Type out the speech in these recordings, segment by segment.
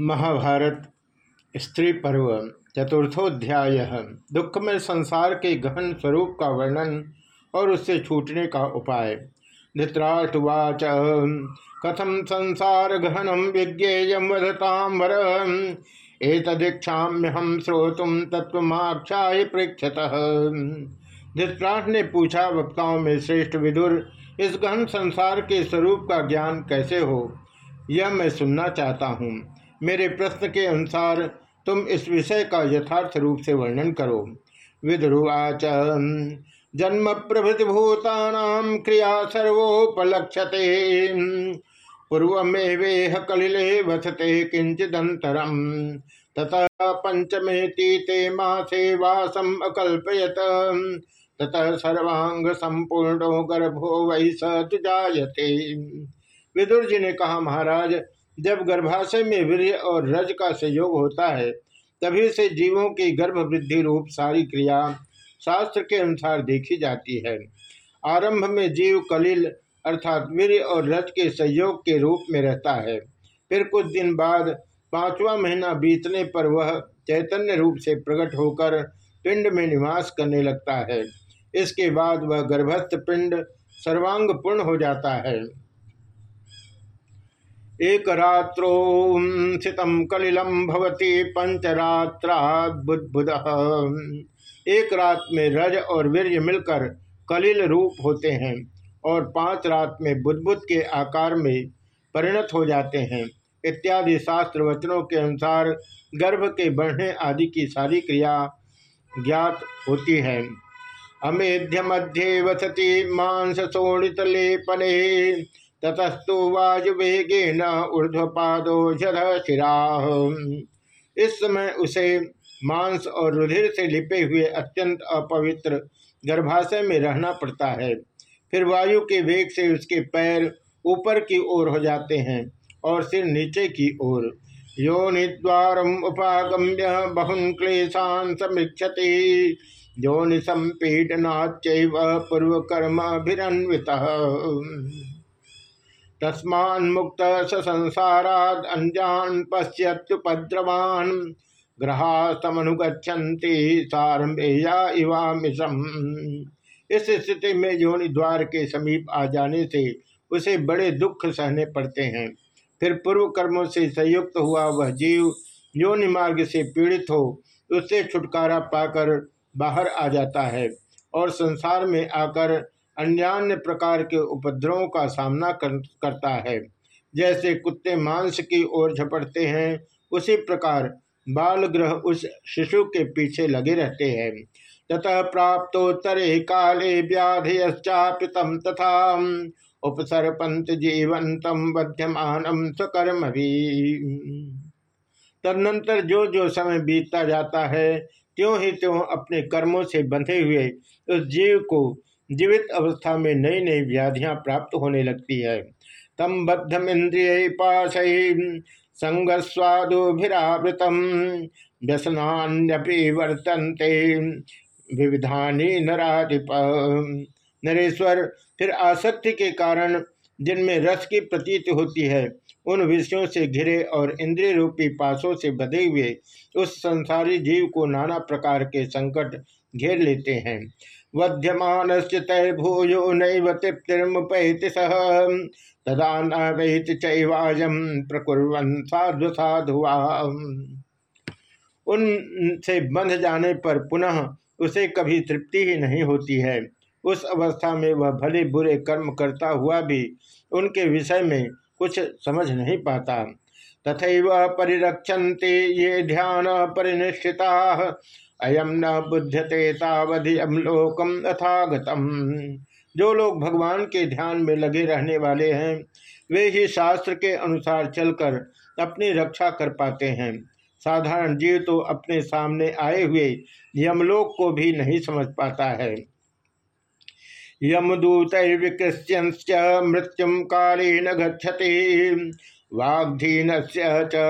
महाभारत, स्त्री पर्व, चतुर्थोध्याय। दुख में संसार के गहन स्वरूप का वर्णन और उससे छूटने का उपाय। धृतराष्ट्रवाच कथम संसार गहनम विज्ञेयम वधताम वर? एतदीक्षाम्य हम श्रोतुम तत्वमाक्षा पृक्षत धृतराष्ट्र ने पूछा, वक्ताओं में श्रेष्ठ विदुर, इस गहन संसार के स्वरूप का ज्ञान कैसे हो? यह मैं सुनना चाहता हूँ। मेरे प्रश्न के अनुसार तुम इस विषय का यथार्थ रूप से वर्णन करो। विदुर्वाच, जन्म प्रभृति भूतानाम क्रिया सर्वोपलक्षते। पूर्वमेवेह कलिले वसते किंचिदंतरम ततः पंचमे तीते मासे वासम अकल्पयत। ततः सर्वांग संपूर्णो गर्भो वही सजायते विदुर जी ने कहा, महाराज जब गर्भाशय में वीर्य और रज का संयोग होता है, तभी से जीवों की गर्भ वृद्धि रूप सारी क्रिया शास्त्र के अनुसार देखी जाती है। आरंभ में जीव कलिल अर्थात वीर्य और रज के संयोग के रूप में रहता है। फिर कुछ दिन बाद पांचवा महीना बीतने पर वह चैतन्य रूप से प्रकट होकर पिंड में निवास करने लगता है। इसके बाद वह गर्भस्थ पिंड सर्वांग पूर्ण हो जाता है। एक रात्रो स्थितम कलिलम भवती पंचरात्राद्भुद एक रात में रज और वीर्य मिलकर कलिल रूप होते हैं और पाँच रात में बुद्बुद के आकार में परिणत हो जाते हैं। इत्यादि शास्त्र वचनों के अनुसार गर्भ के बढ़ने आदि की सारी क्रिया ज्ञात होती है। अमेध्य मध्य वसती मांस शोणित लेपने ततस्तु वायुवेगे न ऊर्ध्वपादो जर शिरा। इस समय उसे मांस और रुधिर से लिपे हुए अत्यंत अपवित्र गर्भाशय में रहना पड़ता है। फिर वायु के वेग से उसके पैर ऊपर की ओर हो जाते हैं और सिर नीचे की ओर। योनिद्वार उपागम्य बहुन क्लेशान समीक्षति। योनि संपीडनाच पूर्व कर्म अभिन्विता तस्मान्मुक्त स संसाराद अंजान पश्यत्युपद्रवान ग्रहास्तमनुगछन्ति सारंभेया इवामिशम। इस स्थिति में योनि द्वार के समीप आ जाने से उसे बड़े दुख सहने पड़ते हैं। फिर पूर्व कर्मों से संयुक्त हुआ वह जीव योनि मार्ग से पीड़ित हो, उससे छुटकारा पाकर बाहर आ जाता है और संसार में आकर अन्य प्रकार के उपद्रवों का सामना कर, करता है। जैसे कुत्ते मांस की ओर झपटते हैं उसी प्रकार बाल ग्रह उस शिशु के पीछे लगे रहते हैं। ततः प्राप्तोत्तरे काले व्याधयश्चापितम तथा उपसरपंत जीवंतम बध्यमानम स्वकर्म भी तदनंतर जो जो समय बीतता जाता है त्यों ही त्यों अपने कर्मों से बंधे हुए उस जीव को जीवित अवस्था में नई नई व्याधियाँ प्राप्त होने लगती है। तम बद्धम इंद्रिय पाश संगस्वादुभिरावृतम। व्यसनान्यपि वर्तनते। विविधानी नराधिप। नरेश्वर, फिर आसक्ति के कारण जिनमें रस की प्रतीत होती है उन विषयों से घिरे और इंद्रिय रूपी पासों से बधे हुए उस संसारी जीव को नाना प्रकार के संकट घेर लेते हैं। वध्यमान तैर्भूयो नैव तृप्तिर्मुपैति सह तदा न वैत चैवाजम प्रकुर्वन साधु साधुआ उनसे बंध जाने पर पुनः उसे कभी तृप्ति ही नहीं होती है। उस अवस्था में वह भले बुरे कर्म करता हुआ भी उनके विषय में कुछ समझ नहीं पाता। तथा परिरक्षन्ते ये ध्यान परिनिष्ठिता अयम न बुध्यते तावधियम लोकम अथागतम जो लोग भगवान के ध्यान में लगे रहने वाले हैं, वे ही शास्त्र के अनुसार चलकर अपनी रक्षा कर पाते हैं। साधारण जीव तो अपने सामने आए हुए यमलोक को भी नहीं समझ पाता है। यमदूत विकृष्य मृत्युम काले न गति वाग्धीन से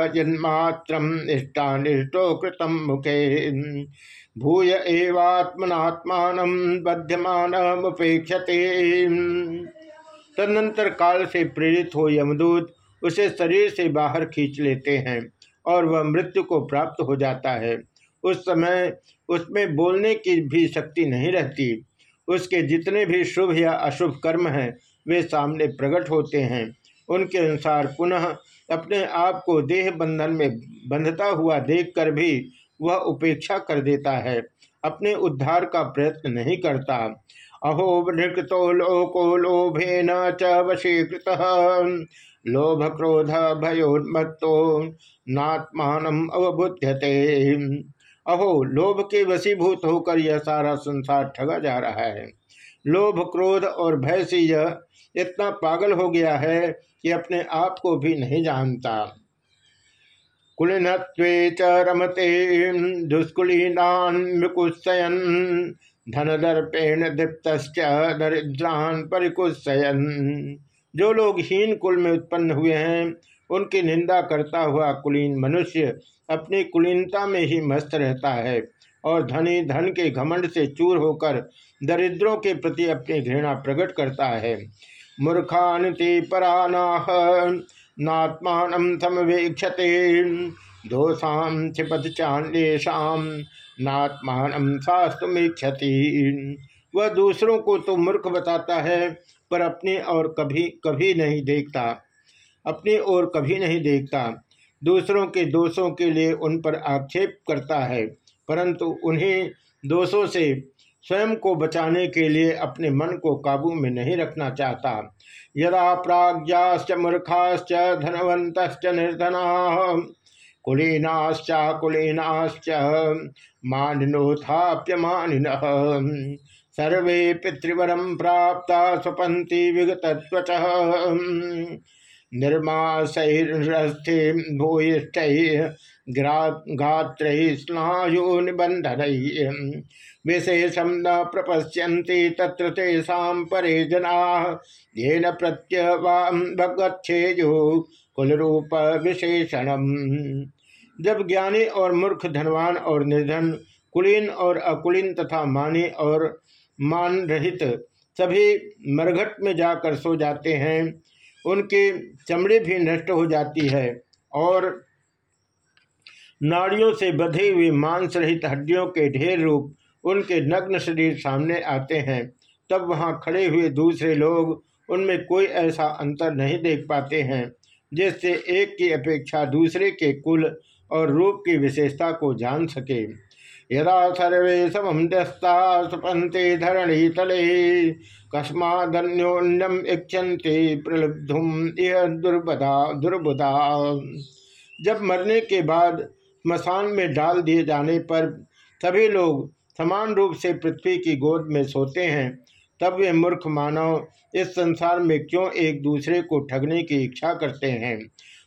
जन्मात्र इष्टानिष्टो मुखे। भूय एवात्मनात्मान बध्यमान उपेक्षते तदनंतर काल से प्रेरित हो यमदूत उसे शरीर से बाहर खींच लेते हैं और वह मृत्यु को प्राप्त हो जाता है। उस समय उसमें बोलने की भी शक्ति नहीं रहती। उसके जितने भी शुभ या अशुभ कर्म हैं, वे सामने प्रकट होते हैं। उनके अनुसार पुनः अपने आप को देह बंधन में बंधता हुआ देखकर भी वह उपेक्षा कर देता है, अपने उद्धार का प्रयत्न नहीं करता। अहो, नृकृतो लोको लोभे न च वशीकृत, लोभ क्रोध भयोन्मत्तो नात्मान अवबुध्यते। अहो, लोभ के वशीभूत होकर यह सारा संसार ठगा जा रहा है। लोभ, क्रोध और भय से यह इतना पागल हो गया है कि अपने आप को भी नहीं जानता। कुलिन रमते दुष्कुलीनान्कुशयन धन दर्पेण दीप्त दरिद्रान परिकुशयन जो लोग हीन कुल में उत्पन्न हुए हैं उनकी निंदा करता हुआ कुलीन मनुष्य अपनी कुलीनता में ही मस्त रहता है और धनी धन के घमंड से चूर होकर दरिद्रों के प्रति अपनी घृणा प्रकट करता है। मूर्खानति परानाह, नात्मान समवेक्षते दोषाम क्षिपत चांदेशम नात्मान शास्तुमीक्षति वह दूसरों को तो मूर्ख बताता है, पर अपनी और कभी कभी नहीं देखता। अपनी ओर कभी नहीं देखता। दूसरों के दोषों के लिए उन पर आक्षेप करता है, परंतु उन्हें दोषों से स्वयं को बचाने के लिए अपने मन को काबू में नहीं रखना चाहता। यदा प्राज्ञाश्च मूर्खाश्च धनवंत निर्धना, कुलीनाश्चा कुलीनाश्च मानिनोथाप्य मानिन सर्वे पितृवरम प्राप्त स्वपंती विगत निर्माशैरस्थे भूयिष्ठ गात्र स्नायु निबंधन विशेषम न प्रपश्यन्ति तत्र तेषां परे जना। येन प्रत्यवागच्छेयु कुलरूप जब ज्ञानी और मूर्ख, धनवान और निर्धन, कुलीन और अकुलीन तथा मानी और मान रहित सभी मरघट में जाकर सो जाते हैं। उनकी चमड़ी भी नष्ट हो जाती है और नाड़ियों से बधे हुए मांस रहित हड्डियों के ढेर रूप उनके नग्न शरीर सामने आते हैं। तब वहाँ खड़े हुए दूसरे लोग उनमें कोई ऐसा अंतर नहीं देख पाते हैं, जिससे एक की अपेक्षा दूसरे के कुल और रूप की विशेषता को जान सके। यदा सर्वे समम दस्ता सुपंते धरणी तले कस्मान्योन्यम इच्छन्ते प्रलब्धुम यह दुर्बदा दुर्बुदा जब मरने के बाद स्मशान में डाल दिए जाने पर सभी लोग समान रूप से पृथ्वी की गोद में सोते हैं, तब वे मूर्ख मानव इस संसार में क्यों एक दूसरे को ठगने की इच्छा करते हैं?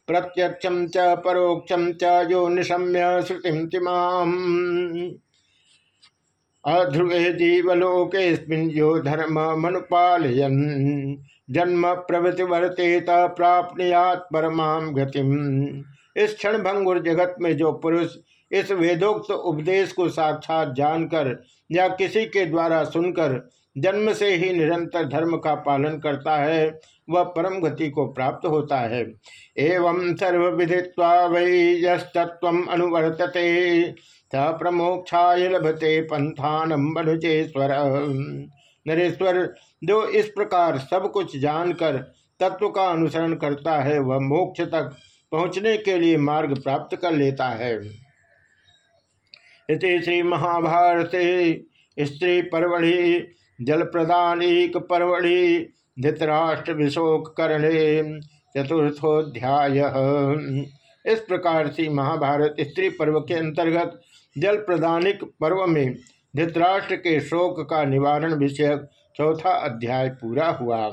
प्रत्यक्षम च परोक्षम च निशम्य तिमाम अध्रुवे जीवलोके यो धर्म मनुपालयन। जन्म प्रवृति वर्तेत प्राप्त परमाम गतिम। इस क्षण भंगुर जगत में जो पुरुष इस वेदोक्त उपदेश को साक्षात जानकर या किसी के द्वारा सुनकर जन्म से ही निरंतर धर्म का पालन करता है, वह परम गति को प्राप्त होता है। एवं सर्व विधित्वा वै यस्तत्व अनुवर्तते, स प्रमोक्षाय लभते पंथानम मनुजेश्वर नरेश्वर, जो इस प्रकार सब कुछ जानकर तत्व का अनुसरण करता है, वह मोक्ष तक पहुँचने के लिए मार्ग प्राप्त कर लेता है। इति श्री महाभारत स्त्री परवढ़ि जल प्रदानीक परवढ़ि धृतराष्ट्र विशोक करणे चतुर्थोध्याय। इस प्रकार से महाभारत स्त्री पर्व के अंतर्गत जल प्रदानिक पर्व में धृतराष्ट्र के शोक का निवारण विषयक चौथा अध्याय पूरा हुआ।